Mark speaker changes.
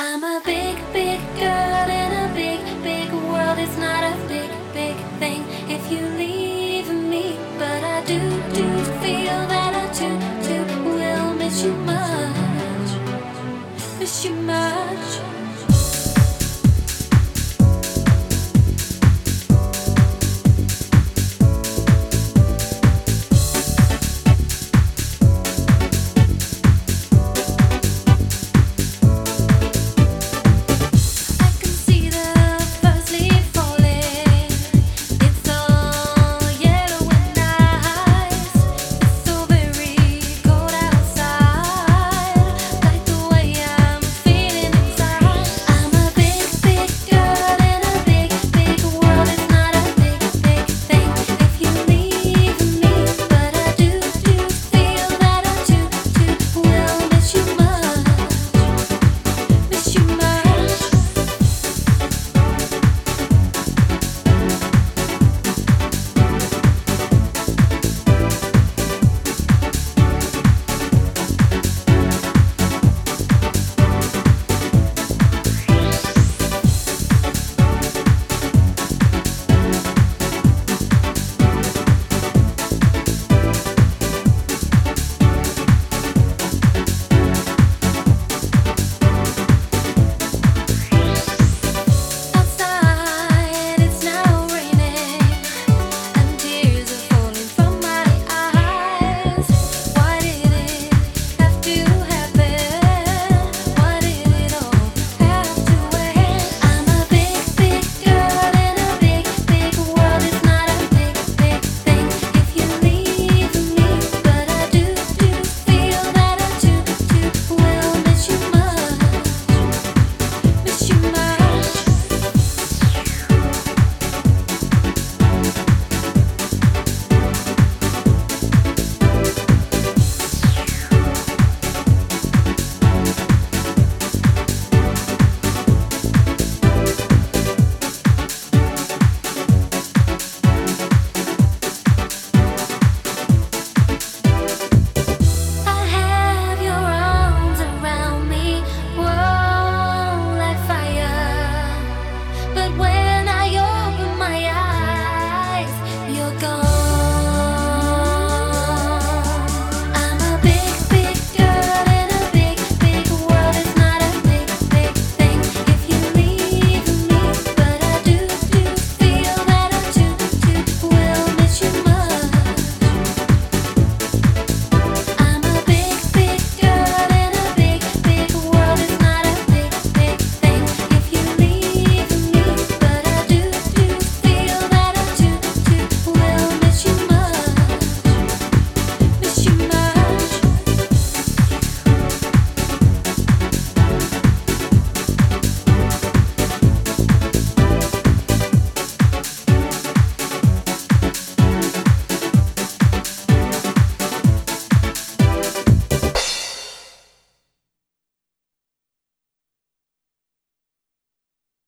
Speaker 1: I'm a big, big girl in a big, big world. It's not a big, big thing if you leave me. But I do, do feel that I too, too will miss you much.